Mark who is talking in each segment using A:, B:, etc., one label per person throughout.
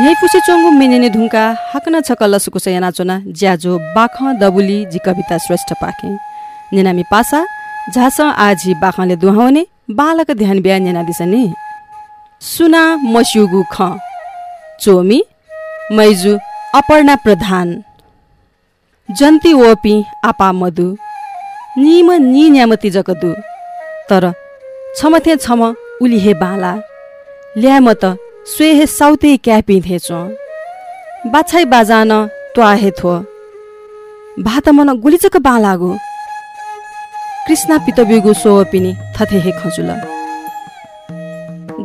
A: यही पुसे चोङ्गु मेनेने धुङ्का हाकन छक लसुकुस याना ज्याजो बाख दबुली जी कविता श्रेष्ठ पाखे नेनामी पासा झास आजी बाखले दुहाउने बालक ध्यान बिहा नेना दिसने। सुना मस्युगु ख। चोमी मैजु अपर्णा प्रधान। जन्ती ओपी आपा मधु। निम नि न्यामती जकदु तर छमथे छम उली हे बाला। ल्याम त स्वे हे साउते क्यापी थेचो बाछाइ बाजान त्वा हे थो भात मन गुलिचक बालागु कृष्ण पितबिगु सो पिनी थथे हे खजुल।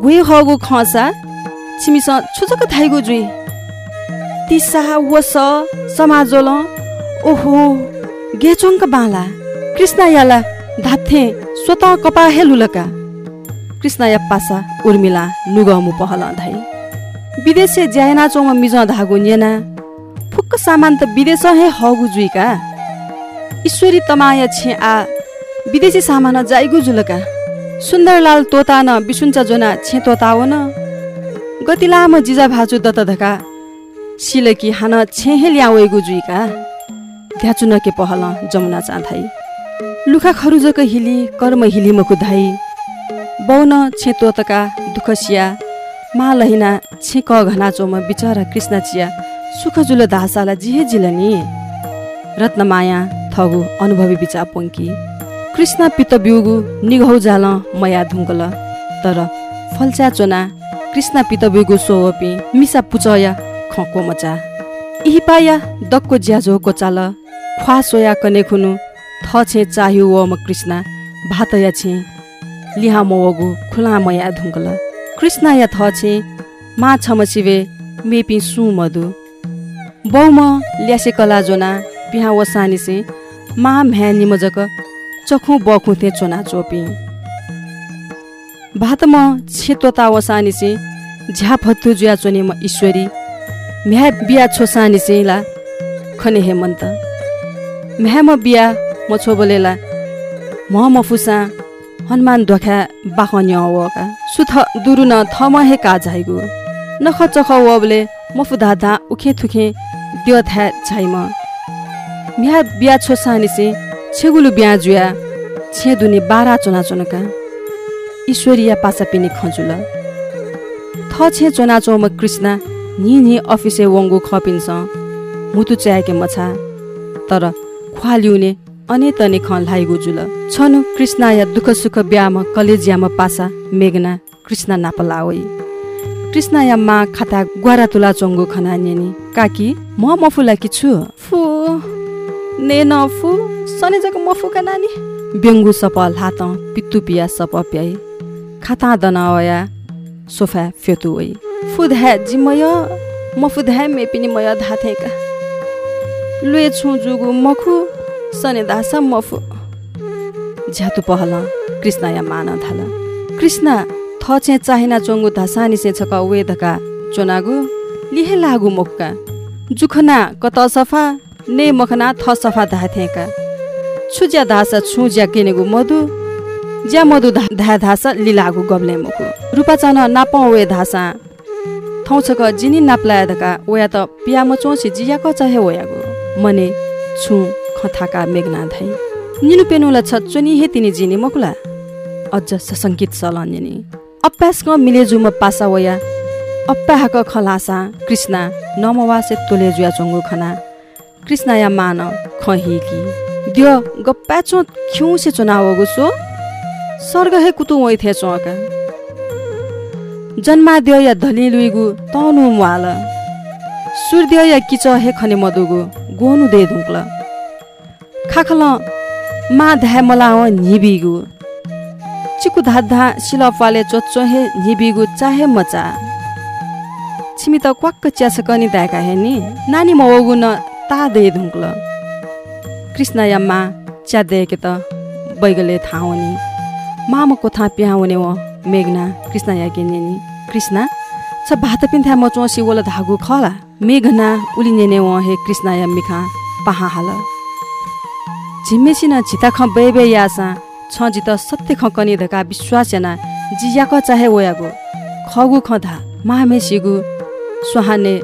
A: गुए हगु खसा छिमिस छुचक थाइगु जुइ तिसा वस समाजोल ओहो गेचोङक बाला। कृष्ण याला धाथे स्वत कपा हेलुलका। कृष्ण या पासा उर्मिला पहल धाइ विदेशे ज्याना चोङ मिज धागो नेना फुक्क सामान त विदेश हे हगु जुइका ईश्वरी तमाया छे आ विदेशी सामान जाइगु जुलका सुन्दरलाल तोता न बिसुन्चा जोना छे तोता हो न गति लामो जिजा भाचु दत धका सिलकी हान छेहे ल्यावेगु जुइका ध्याचु नके पहल जमुना चाँथाइ लुखा खरुजक हिली कर्म हिली मकुधाई बौन छे तोतका दुखसिया मा लहिना छे क घना चोम बिचरा कृष्ण चिया सुख जुल दासाला जिहे जिलनी। रत्नमाया थगु अनुभवी बिचा पोङ्की। कृष्ण पित्त बिउगु निघौ जाल मया धुङ्गल। तर फल्चा चोना कृष्ण पित्त बिउगु सोवपी मिसा पुचया खको मचा। इहिपाया दक्को ज्याझोको चाल ख्वा सोया कने खुनु थ छे चाहियो म कृष्ण भातया छे कृष्ण या थ छे मा छम शिवे मेपी सु मधु। बौम ल्यासे कला जोना बिहा वसानी से मा म्या निमजक चखु बखु थे चोना चोपी। भात म छेतोता वसानी से झ्या फत्तु जुया चोने म ईश्वरी। म्या बिया छोसानी से ला खने हेमन्त। म्या म बिया म छोबलेला म म फुसा हनुमान ढोखा बाखन्य वका सुथ दुरु न थम हे का झाइगु नख चख वबले मफु धाधा उखे थुखे त्यो थ्या छाइम बिया छोसानी से छेगुलु बिया जुया छे दुनी बारा चोना चोनका ईश्वरीय पासा पिनी खजुल। थ छे चोना चोम कृष्ण नि नि अफिसे वङ्गु खपिन्छ मुतु च्याके मछा। तर ख्वालिउने अने तने ख लाइगु जुल छनु कृष्ण या दुख सुख ब्याम कलेजियामा पासा मेघना कृष्ण नापलावै कृष्ण या मा खाता ग्वारा तुला चोङ्गु खना नेनी। काकी म मफुला कि छु। फु ने न फु सने जक मफुका नानी। बेङ्गु सप लात पित्तु पिया सप प्याइ खाता दनावया सोफा फेतु वै। फुधा जिमय म फुधा मेपिनी मय धाथेका लुए छु जुगु मखु दासा मफु झ्यातु पहल कृष्ण या मान थाल। कृष्ण थ छे चाहिना चोङ्गु धसानी से छक वे धका। चोनागु लिहे लागु मुखका जुखना कत सफा? ने मखना थ सफा धाथेका छुज्या धासा छुज्या किनेगु मधु। ज्या मधु धा धासा लिलागु गब्ले मुखु। रुपा चन नाप वे धासा। थौ छक जिनी नाप्लाया धका। ओया त पियाम चोसी जिया क चहे ओयागु। मने छु खथाका मेघना धाइ निनु पेनुला छ चोनी हे तिनी जिनी मकुला। अझ ससङ्कित सलन्यनी अप्यासक मिलेजुम पासा वया। अप्याहक खलासा कृष्ण नमवासे तोले जुया चोङ्गु खना। कृष्ण या मान खहिकी द्य गप्पाचो खिउसे चुनावगु सो सर्ग हे कुतु वै थे चोका। जन्माद्य या धलिलुइगु तनु मुवाल। सूर्य या किच हे खने मदुगु गोनु दे धुक्ल खाखल मा धा मलाव निबिगु। चिकु धाधा सिलपाले चोच्चो हे निबिगु चाहे मचा। छिमी त क्वाक्क च्यास कनि दाका हे नि नानी मवगु न ता दे धुक्ल कृष्ण या मा च्या देके त बैगले थाहा नि माम कोथा प्याउने व मेघना कृष्ण या गेनेनी। कृष्ण छ भात पिन्थ्या म चोसी वल धागु खला। मेघना उलिनेने व हे कृष्ण मिखा पहा हाल। झिमेसिन झिता ख बेबे यासा छ जित सत्य ख कनि धका विश्वास याना जिया क चाहे वयागो खगु खधा मामे सिगु सुहाने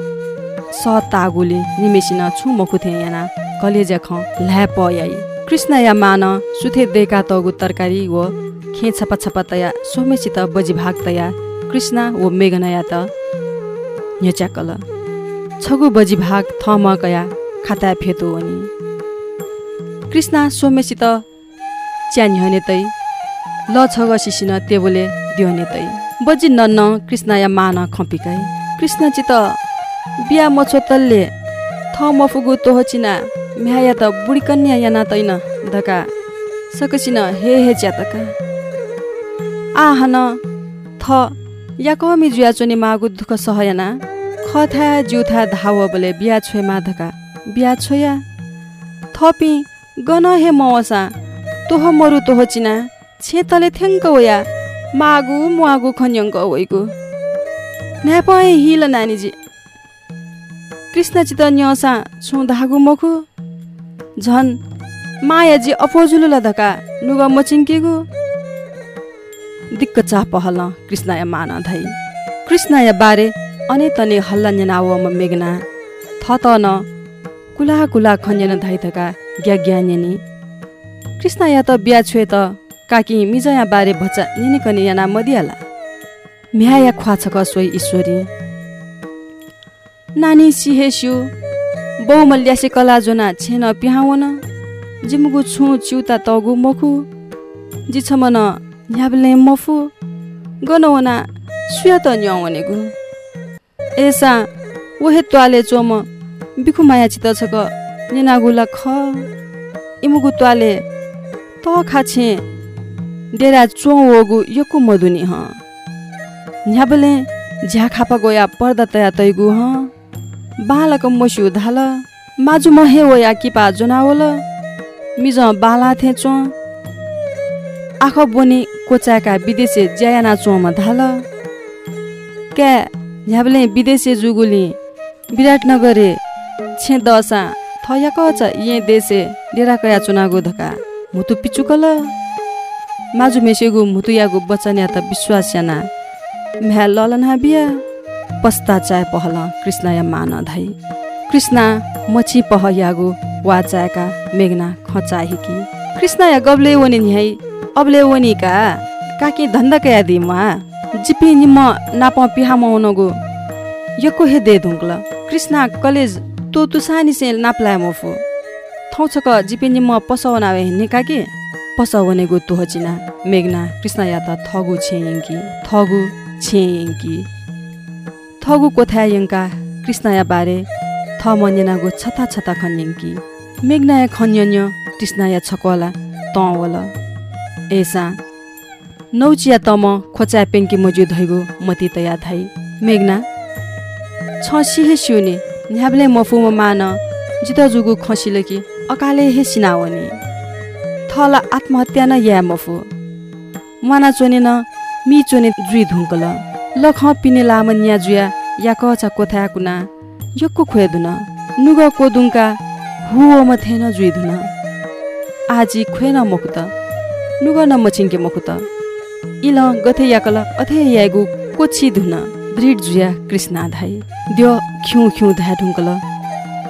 A: स तागुले निमेसिन छु मखुथे याना कलेजा ख ल्या पयाई। कृष्ण या मान सुथे देका तगु तरकारी व खे छपा छपा तया सोमेसित बजी भाग तया कृष्ण व मेघनया त न्यच्याकल छगु बजी भाग थम कया खाता फेतो अनि कृष्ण सोमेसित च्यान्हने तै। ल छग सिसिन तेबोले दिउने तै। बजी नन्न कृष्ण या मान खपिकाई कृष्णचित बिहा मछोतल्ले थ मफुगु तोहचिना म्याया त बुढी कन्या याना तैन धका। सकसिन हे हे च्यातका आहन थ या कमी जुया चोनी मागु दुःख सहयाना खथा जुथा धाव बोले बिहा छोया धका। बिहा छोया। थपी गन हे मवसा तोह मरु तोह चिना छेतले थ्याङ्क वया मागु मुआगु खन्यङ्क वैगु न्यापय हिल नानीजी कृष्णचित न्यसा छु धागु मखु। झन् मायाजी अपोजुलु लधका नुगा मचिङ्केगु। दिक्क चा पहल कृष्णया मान धै कृष्णया बारे अने तने हल्ला नेनाव मेघना। थ त न कुला कुला खन्यन धैथका ग्या ज्ञानेनी कृष्णया त बिहा छुए त काकी मिजया बारे भच्चा निनिकने याना मदियाला। म्याया ख्वाछक सोही ईश्वरी। नानी सिहेस्यु बहुमल्यासे कला जोना छेन पिहावन जिमुगु छु चिउता तगु मखु जिछमन न्याबले मफु गनवना सुया त न्यावनेगु एसा वहे त्वाले चोम बिखु माया चित छक नेनागुला ख इमुगु त्वाले त खाछे डेरा चो वगु यकु मधुनी ह। न्याबले झ्या खापा गया पर्दा तया तैगु ह। बालक मस्यु धाल माजु महे वया किपा जोनावल। मिज बाला थे चो। आख बोनी कोचाका विदेशी ज्यायाना चोमा धाल। क्या झ्याबले विदेशी जुगुली विराटनगरे छे दशा थयाक छ ये देशे डेरा कया चुनागो धका। मुतु पिचुकल माजु मेसेगु मुतुयागु बचन्या त विश्वास याना। म्या ललना बिया। पस्ता चाय पहल कृष्ण या मान धै। कृष्ण मची पह यागु वा चायका मेघना खचाहिकी कृष्ण या गब्ले वनि न्याइ अब्ले वनि का? काकी धन्दका या दिमा जिपी निम नाप पिहा मौनगु यको हे दे धुङ्कल कृष्ण कलेज तो तुसानी से नाप्ला मफु। थौछक जिपी निम पसवना वे निकाकी पसवनेगु तुहचिना मेघना कृष्ण या त थगु छेयङ्की थगु छेयङ्की थगु कोथायङ्का कृष्णया बारे। थ मन्यनागु छता छता खन्यङ्की मेघनाया खन्यन्य कृष्णया छकवाला तवल। एसा नौचिया तम खोचा पेङ्की मजु धैगु मति तया धाइ मेघना। छ सिहे सिउने न्याब्ले मफुमा मान जित जुगु खसिल कि अकाले हे सिनावनी थला आत्महत्या न या मफु माना चोने न मि चोने जुइ धुङ्कल लख पिने लाम न्या जुया या कचा कोथा कुना यक्को खुएदुन नुग कोदुङका हुवम थेन जुइधुन आजी खुएन मखुत नुग न मचिङ्के मखुत इल गथे याकल अथे यागु कोछि धुन दृढ जुया कृष्णा धाइ द्यो खिउ खिउ धा ढुङ्कल।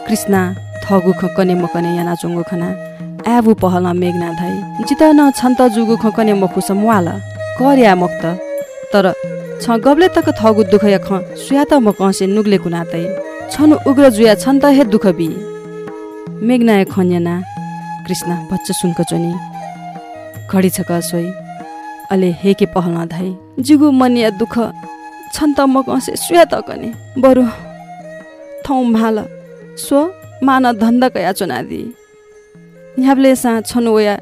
A: कृष्णा थगु ख कने मकने याना चोङ्गो खना। आबु पहल मेघना धाइ जित न छन्त जुगु ख कने मखुस मुवाल। कर्या मक्त। तर छ गब्ले तक थगु दुख या ख सुया त म कसे नुग्ले कुनातै छनु उग्र जुया छन् त हे दुख बि। मेघना खन्याना कृष्ण बच्च सुनक चोनी। घडी छक सोई। अले हे के पहल धाइ जुगु मनिया दुख छन् त म कसे सुया त कने बरु थौ भाल सो मान धन्द कया चुनादी। न्याब्ले सा छनु वया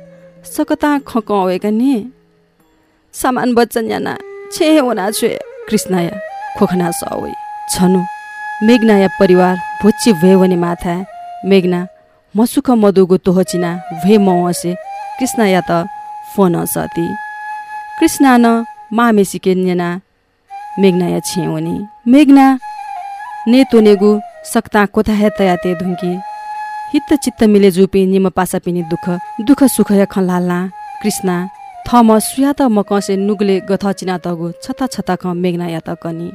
A: सकता खक नि सामान बच्चन याना छे होना छे कृष्णया खोखना सवै छनु मेघनाया परिवार भुच्ची भए भने माथा। मेघना मसुख मधुगो तोहचिना भे मवसे कृष्ण या त फोन सती। कृष्ण न मामेसिके न्यना मेघना या छेवनी मेघना ने तोनेगु सक्ता कोथा हे तयाते धुङ्की हित चित्त मिले जुपी निम पासा पिनी दुख। दुख सुख या खलाल्ना कृष्ण थम सुया त म नुगले गथ चिना तगु छता छता ख मेघना या त कनी।